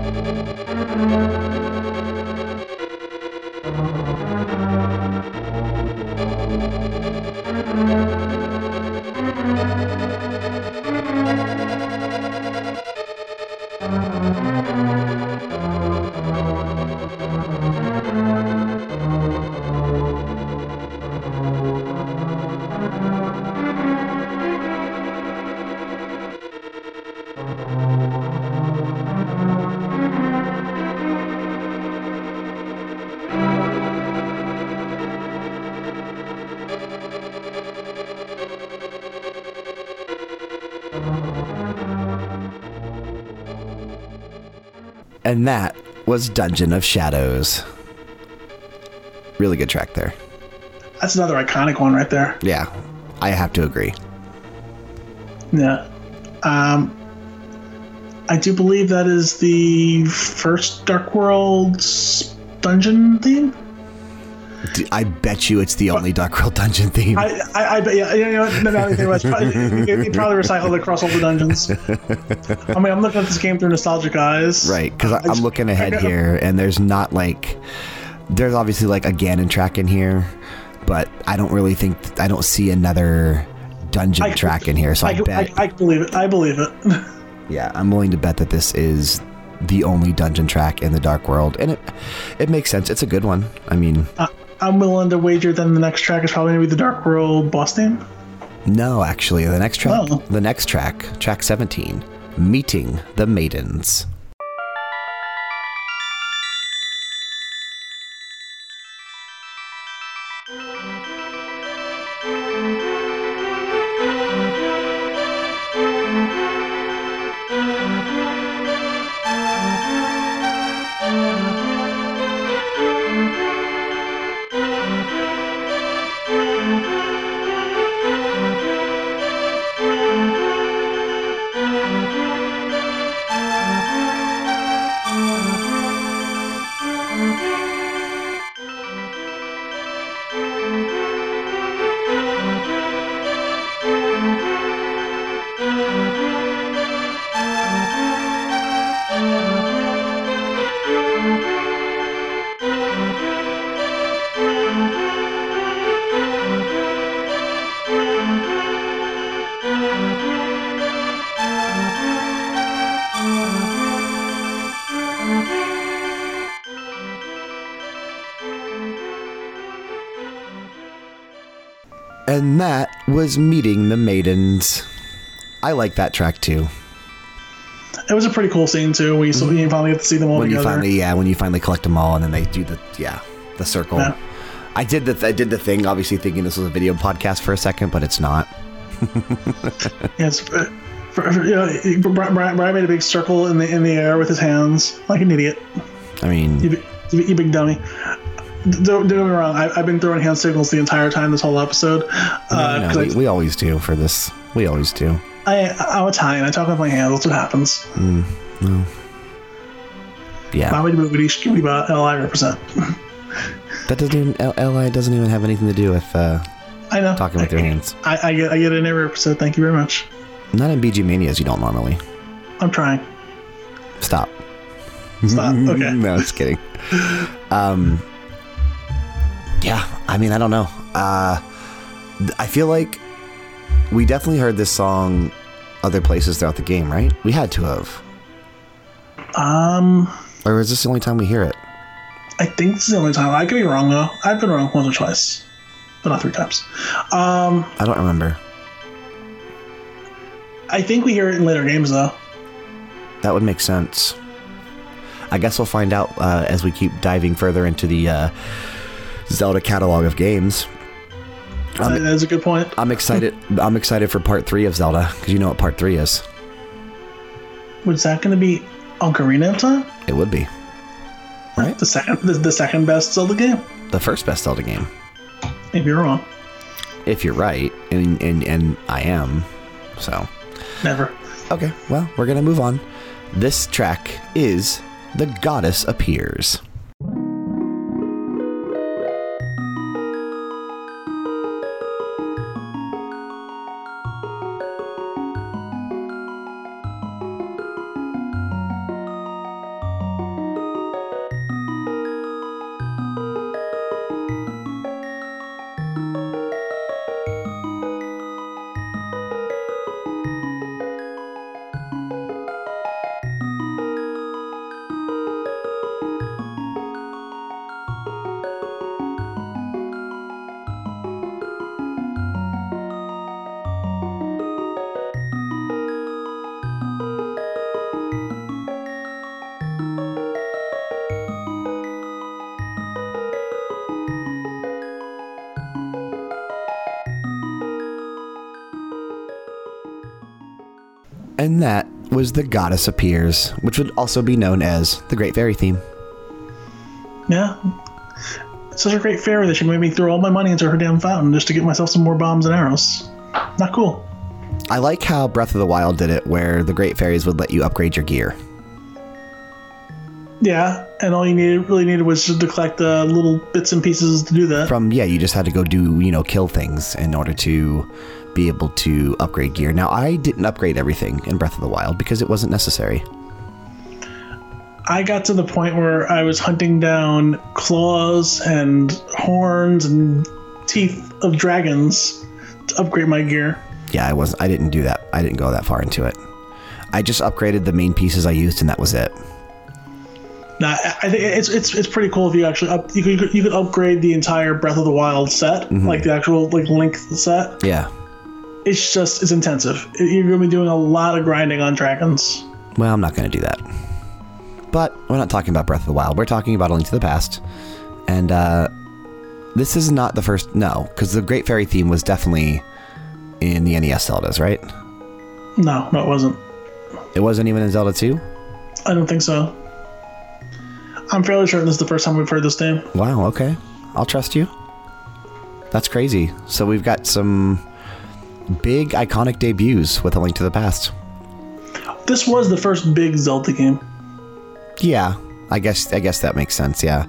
And that was Dungeon of Shadows. Really good track there. That's another iconic one right there. Yeah, I have to agree. Yeah. Um, I do believe that is the first Dark Worlds dungeon theme. I bet you it's the only Dark World dungeon theme. I, I, I bet, yeah, you know what? No, no, I think that's probably, it, it probably recycled across all the dungeons. I mean, I'm looking at this game through nostalgic eyes. Right, because I'm looking ahead here, and there's not like, there's obviously like a Ganon track in here, but I don't really think I don't see another dungeon I- track in here. So I, I, bet, I, I believe it. I believe it. yeah, I'm willing to bet that this is the only dungeon track in the Dark World, and it it makes sense. It's a good one. I mean, I, I'm willing to wager then the next track is probably going to be the Dark World boss theme. no, actually, the next track, Oh. the next track, track 17, meeting the maidens. Was Meeting the Maidens. I like that track too. It was a pretty cool scene too. We so you finally get to see them all Mm-hmm. When you finally, yeah, when you finally collect them all, and then they do the, yeah, the circle. Yeah. I did the, I did the thing, obviously thinking this was a video podcast for a second, but it's not. Yeah, uh, for, for, you know, Brian, Brian Brian made a big circle in the in the air with his hands, like an idiot. I mean, You, you, you big dummy. Don't, don't get me wrong. I, I've been throwing hand signals the entire time this whole episode. Uh, no, we, we always do for this. We always do. I, I, I'm Italian. I talk with my hands. That's what happens. Yeah, Why would you Goody Skibidi Bot L I represent? that doesn't even Li doesn't even have anything to do with uh, I know. talking with your hands. I, I get I get it in every episode. Thank you very much. Not in BG Manias, you don't normally. I'm trying. Stop. Stop. Okay. no, just kidding. Um, yeah, I mean, I don't know. Uh, I feel like we definitely heard this song other places throughout the game, right? We had to have. Um, Or is this the only time we hear it? I think this is the only time. I could be wrong though. I've been wrong once or twice, but not three times. Um, I don't remember. I think we hear it in later games though. That would make sense. I guess we'll find out uh, as we keep diving further into the uh, Zelda catalog of games. That- That's a good point. I'm excited. I'm excited for part three of Zelda because you know what part three is. Was that going to be Ocarina of Time? It would be Right. The second, the, the second best Zelda game. the first best Zelda game. If you're wrong, If you're right, and and, and I am, so never. okay. Well, we're gonna move on. This track is "The Goddess Appears." And that was "The Goddess Appears," which would also be known as the Great Fairy theme. Yeah. It's such a great fairy that she made me throw all my money into her damn fountain just to get myself some more bombs and arrows. Not cool. I like how Breath of the Wild did it, where the Great Fairies would let you upgrade your gear. Yeah, and all you needed really needed was just to collect the little bits and pieces to do that. From yeah, you just had to go do you know kill things in order to be able to upgrade gear. Now I didn't upgrade everything in Breath of the Wild because it wasn't necessary. I got to the point where I was hunting down claws and horns and teeth of dragons to upgrade my gear. Yeah, I was I didn't do that. I didn't go that far into it. I just upgraded the main pieces I used, and that was it. Now, I think it's it's it's pretty cool if you actually up you could, you could, upgrade the entire Breath of the Wild set, mm-hmm. like the actual like Link set. Yeah. It's just it's intensive. You're gonna be doing a lot of grinding on dragons. Well, I'm not going to do that. But we're not talking about Breath of the Wild. We're talking about A Link to the Past. And uh, this is not the first. No, because the Great Fairy theme was definitely in the NES Zeldas, right? No, no, it wasn't. It wasn't even in Zelda 2? I don't think so. I'm fairly certain this is the first time we've heard this name. Wow, okay. I'll trust you. That's crazy. So we've got some big iconic debuts with A Link to the Past. This was the first big Zelda game. Yeah, I guess I guess that makes sense, yeah.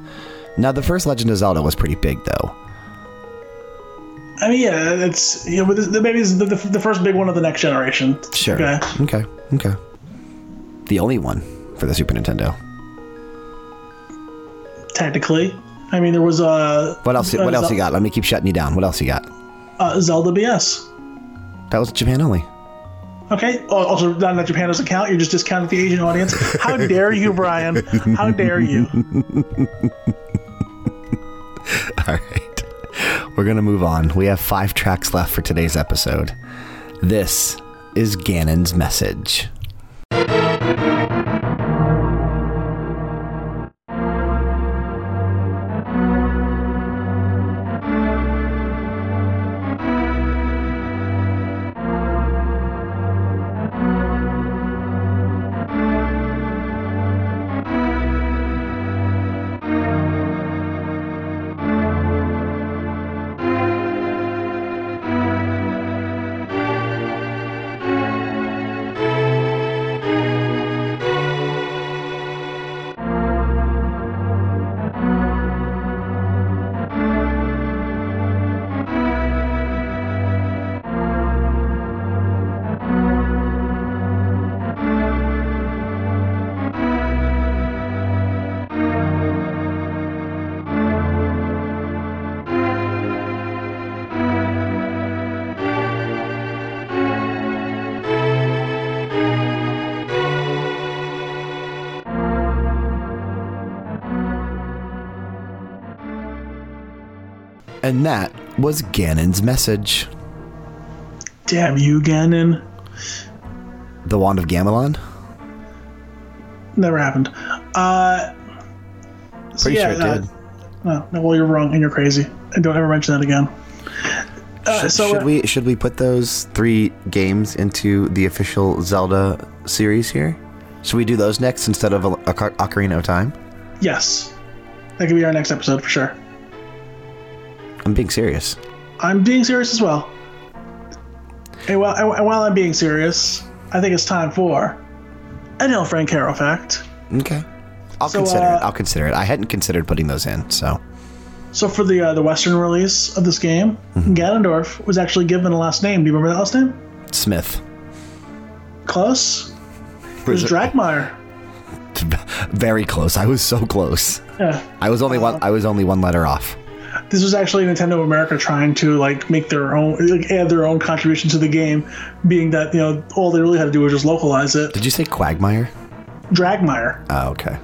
Now the first Legend of Zelda was pretty big though. I mean, yeah, it's you know, but this, maybe it's the, the, the first big one of the next generation. Sure. Okay. Okay. Okay. The only one for the Super Nintendo. Technically, I mean, there was uh, What else? What uh, else Zel- you got? Let me keep shutting you down. What else you got? Uh, Zelda BS. That was Japan only. Okay. Also, not that Japan doesn't count. You're just discounting the Asian audience. How dare you, Brian? How dare you? All right. we're going to move on. We have five tracks left for today's episode. This is Ganon's message. And that was Ganon's message. Damn you, Ganon. The Wand of Gamelon? Never happened. Uh, so Pretty yeah, sure it uh, did. no, no, well, you're wrong and you're crazy. And don't ever mention that again. Uh, Should, so should uh, we should we put those three games into the official Zelda series here? Should we do those next instead of a, a, Ocarina of Time? Yes, that could be our next episode for sure. I'm being serious. I'm being serious as well. And while, and while I'm being serious, I think it's time for an El Francaro fact. Okay. I'll So, consider uh, it. I'll consider it. I hadn't considered putting those in, so So for the uh, the Western release of this game, Mm-hmm. Ganondorf was actually given a last name. Do you remember that last name? Smith. Close. It was Dragmire. Very close. I was so close. Yeah. I was only one. I was only one letter off. This was actually Nintendo of America trying to like make their own, like, add their own contribution to the game, being that you know all they really had to do was just localize it. Did you say Quagmire? Dragmire. Oh, okay.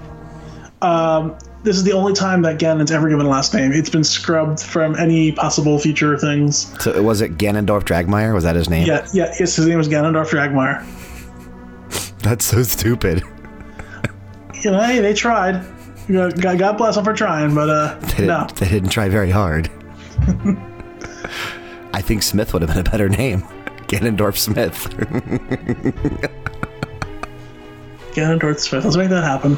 Um, This is the only time that Ganon's ever given a last name. It's been scrubbed from any possible future things. So was it Ganondorf Dragmire? Was that his name? Yeah, yeah. Yes, his name was Ganondorf Dragmire. That's so stupid. You know, hey, they tried. God, bless them for trying, but uh, They didn't, no. they didn't try very hard. I think Smith would have been a better name. Ganondorf Smith. Ganondorf Smith. Let's make that happen.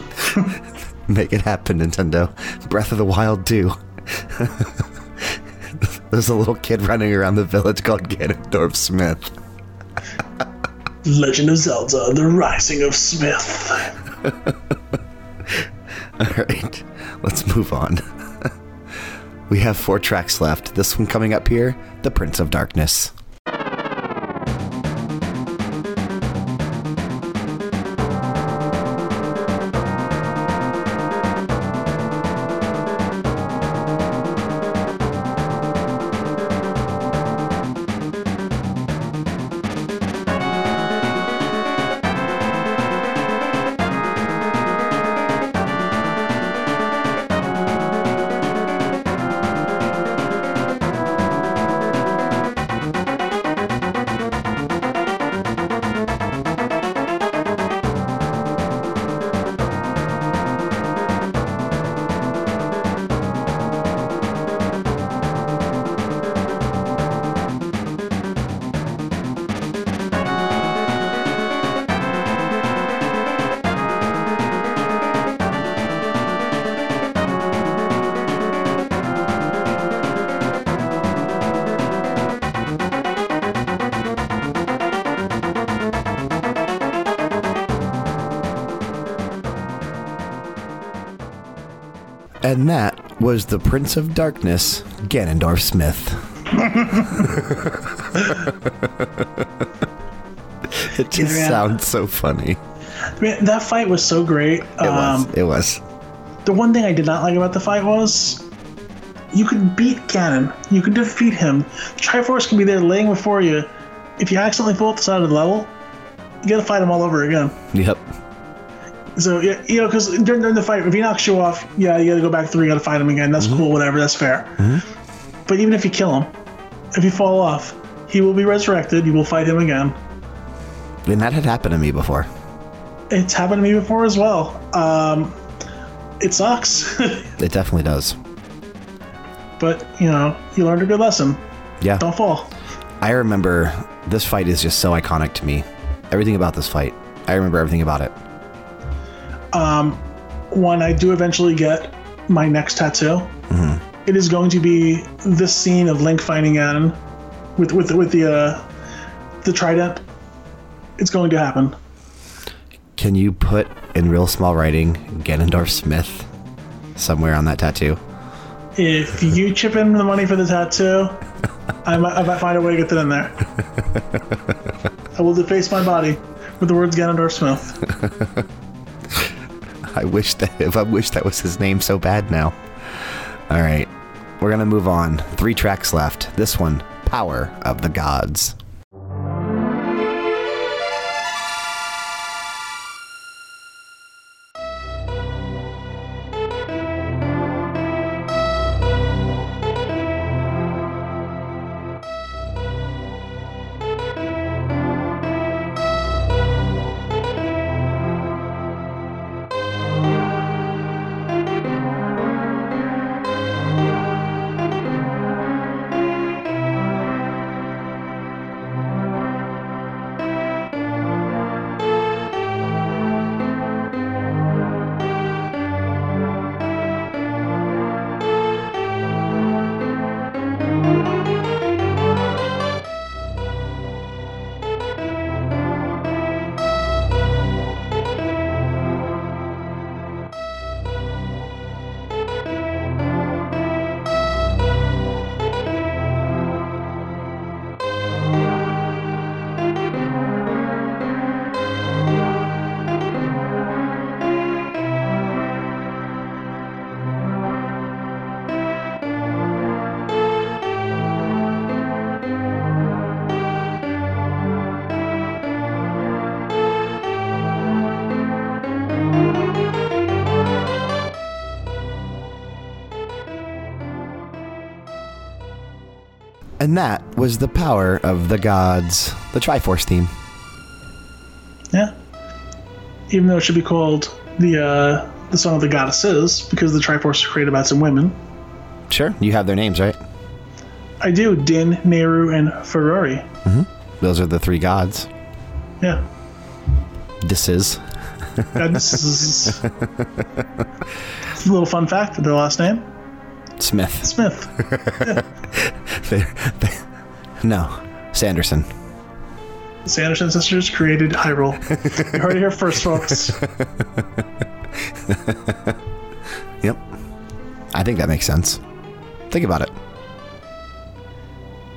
Make it happen, Nintendo. Breath of the Wild 2. There's a little kid running around the village called Ganondorf Smith. Legend of Zelda: The Rising of Smith. All right, let's move on. we have four tracks left. This one coming up here The Prince of Darkness. And that was the Prince of Darkness, Ganondorf Smith. it just Yeah. sounds so funny. Man, that fight was so great. It was. Um, It was. the one thing I did not like about the fight was you could beat Ganon. You could defeat him. Triforce can be there laying before you. If you accidentally fall off the side of the level, you gotta fight him all over again. So yeah, you know, because during, during the fight, if he knocks you off, yeah, you gotta go back through. You gotta fight him again. That's cool. Whatever. That's fair. But even if you kill him, if you fall off, he will be resurrected. You will fight him again. And that had happened to me before. It's happened to me before as well. Um, it sucks, It definitely does. but you know you learned a good lesson. Yeah. Don't fall. I remember this fight is just so iconic to me. Everything about this fight. I remember everything about it. When I do eventually get my next tattoo, it is going to be this scene of Link finding Ganon with with with the uh, the trident. It's going to happen. Can you put in real small writing Ganondorf Smith somewhere on that tattoo? If you chip in the money for the tattoo, I might, I might find a way to get that in there. I will deface my body with the words Ganondorf Smith. I wish that I wish that was his name so bad now. All right. We're to move on. 3 tracks left. This one, Power of the Gods. That was the power of the gods, the Triforce theme. Yeah. Even though it should be called the uh, the song of the goddesses because the Triforce was created by some women. Sure, you have their names, right? I do. Din, Nayru, and Farore. Those are the three gods. Yeah. This is. And this is a little fun fact: their last name Smith. Smith. They're- they- no, Sanderson. The Sanderson sisters created Hyrule. You heard it here first, folks. Yep. I think that makes sense. Think about it.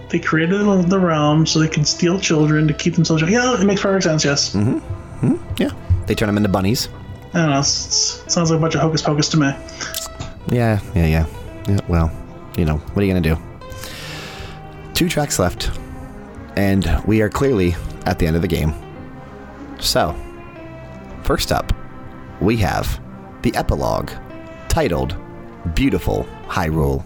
They created the realm so they can steal children to keep themselves. Yeah, it makes perfect sense. Yes. mm-hmm Yeah. They turn them into bunnies. I don't know. It's, it sounds like a bunch of hocus pocus to me. Yeah, yeah, yeah. Yeah, well, you know, what are you going to do? Two tracks left, and we are clearly at the end of the game. So, first up, we have the epilogue titled Beautiful Hyrule.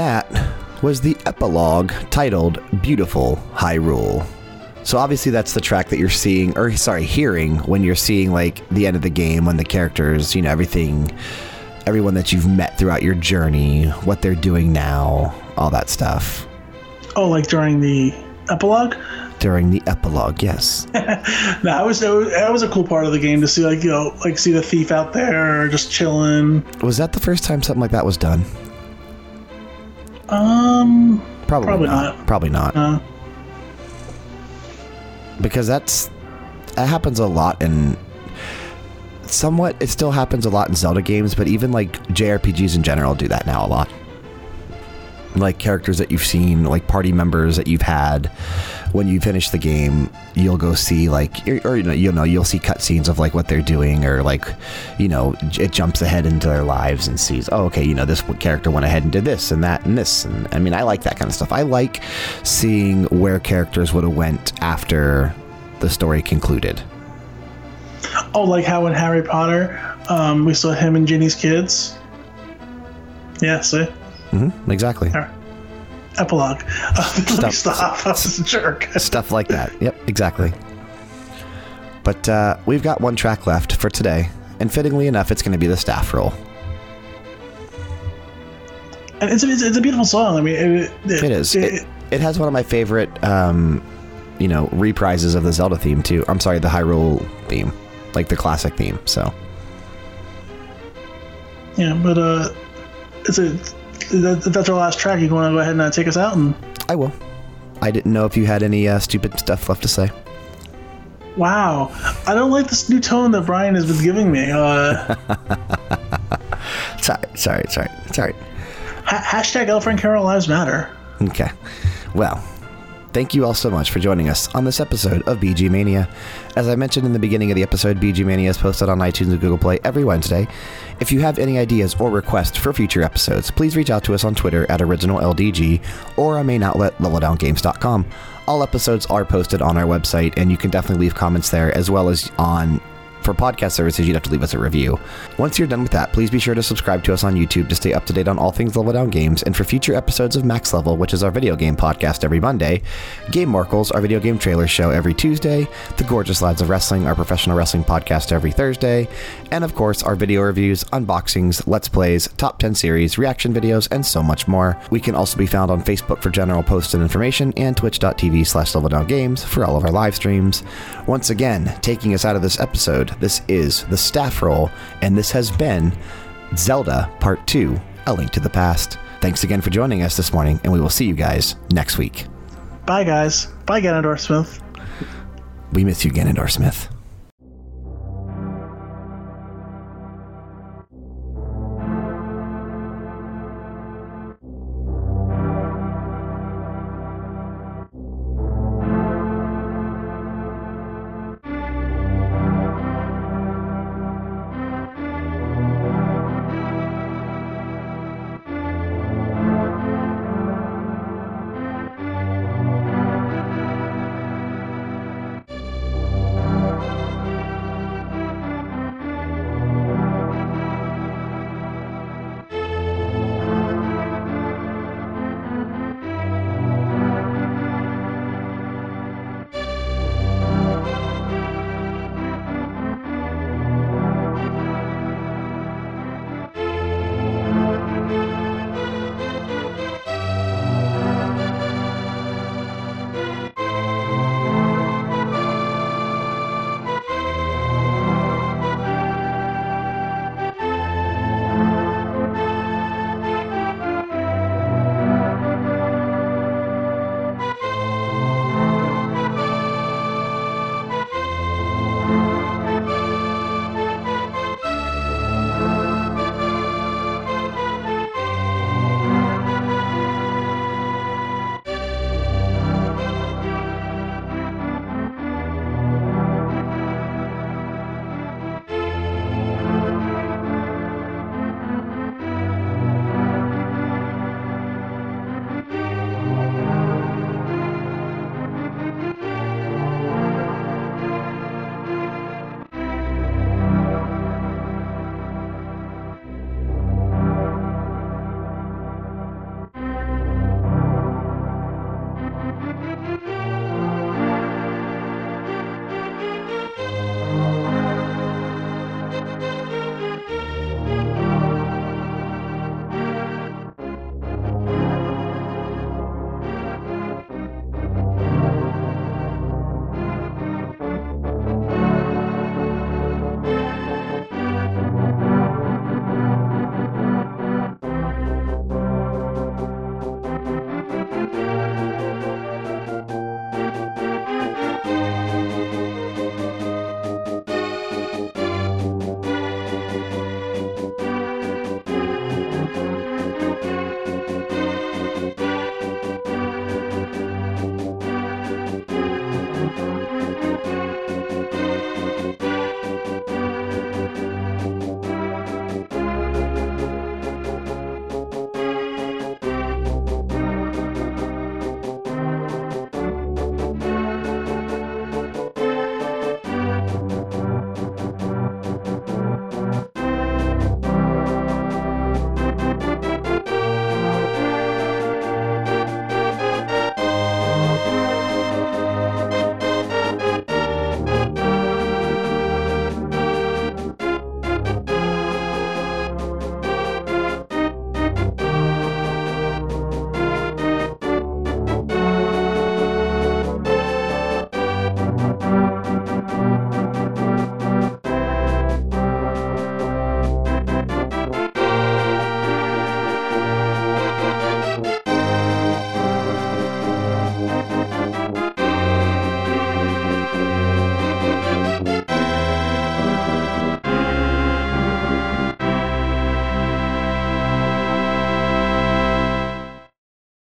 That was the epilogue titled Beautiful Hyrule. So obviously that's the track that you're seeing, or sorry, hearing when you're seeing like the end of the game when the characters, you know, everything, everyone that you've met throughout your journey, what they're doing now, all that stuff. Oh, like during the epilogue? During the epilogue, yes. no, that was, that was that was a cool part of the game to see like you know like see the thief out there just chilling. Was that the first time something like that was done? Um, Probably, Probably not. not. Probably not. uh, because that's that happens a lot in somewhat it still happens a lot in Zelda games, but even like JRPGs in general do that now a lot. Like characters that you've seen, like party members that you've had, when you finish the game, you'll go see like, or, or you know, you know, you'll see cutscenes of like what they're doing, or like, you know, it jumps ahead into their lives and sees, oh, okay, you know, this character went ahead and did this and that and this, and I mean, I like that kind of stuff. I like seeing where characters would have went after the story concluded. oh, like how in Harry Potter, um, we saw him and Ginny's kids. Yeah, see, hmm exactly. Right. epilogue. Let me stop. I was a jerk. Stuff like that. Yep, exactly. But uh, we've got one track left for today, and fittingly enough, it's going to be the staff roll. And it's a, it's, it's a beautiful song. I mean, it, it, It is. It, it has one of my favorite, um, you know, reprises of the Zelda theme too. I'm sorry, the Hyrule theme, like the classic theme. So yeah, but uh, it's a that, that's our last track. You want to go ahead and uh, take us out and I will. I didn't know if you had any uh, stupid stuff left to say. Wow, I don't like this new tone that Brian has been giving me. Uh, Sorry, sorry, sorry, sorry. ha- hashtag Elfriend Carol Lives Matter. Okay. Well, thank you all so much for joining us on this episode of BG Mania. As I mentioned in the beginning of the episode, BG Mania is posted on iTunes and Google Play every Wednesday. If you have any ideas or requests for future episodes, please reach out to us on Twitter at OriginalLDG or our main outlet, leveldowngames.com. All episodes are posted on our website, and you can definitely leave comments there as well as on for podcast services, you'd have to leave us a review. Once you're done with that, please be sure to subscribe to us on YouTube to stay up to date on all things Level Down Games. And for future episodes of Max Level, which is our video game podcast every Monday, Game Morkles, our video game trailer show every Tuesday, The Gorgeous Lads of Wrestling, our professional wrestling podcast every Thursday, and of course, our video reviews, unboxings, let's plays, top 10 series, reaction videos, and so much more. We can also be found on Facebook for general posts and information and twitch.tv slash Level Down Games for all of our live streams. Once again, taking us out of this episode, this is the staff roll, and this has been Zelda Part 2 A Link to the Past. Thanks again for joining us this morning, and we will see you guys next week. Bye, guys. Bye, Ganondorf Smith. We miss you, Ganondorf Smith.